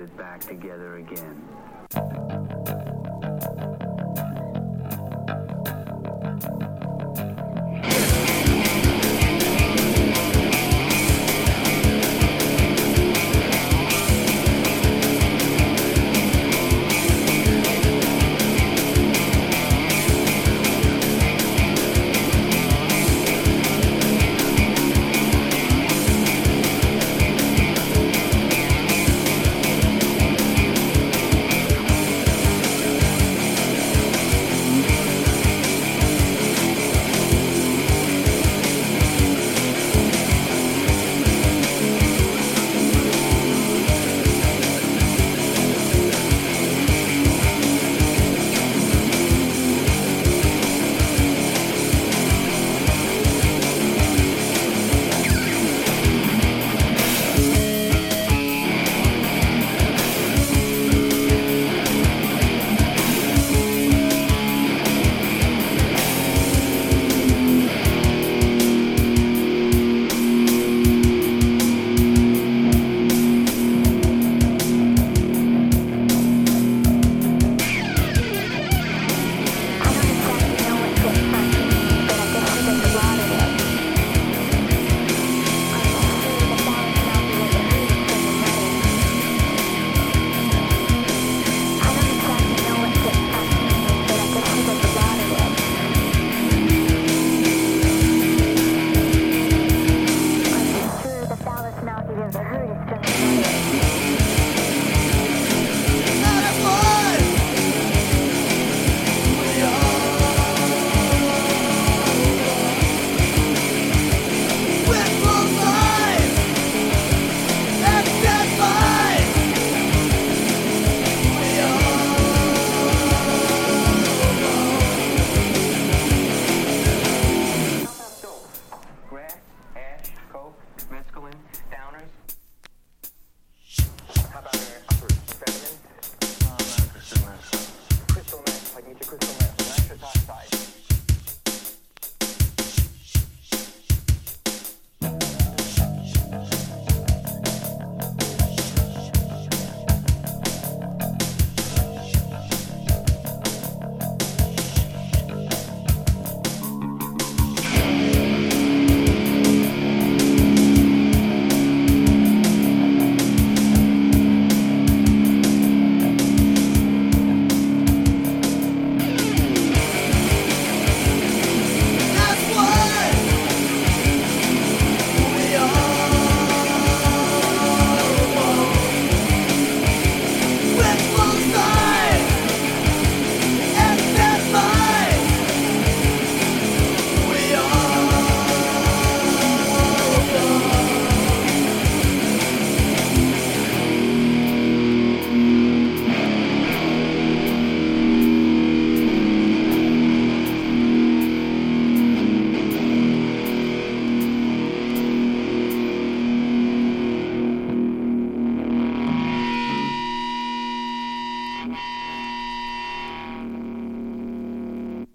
it back together again.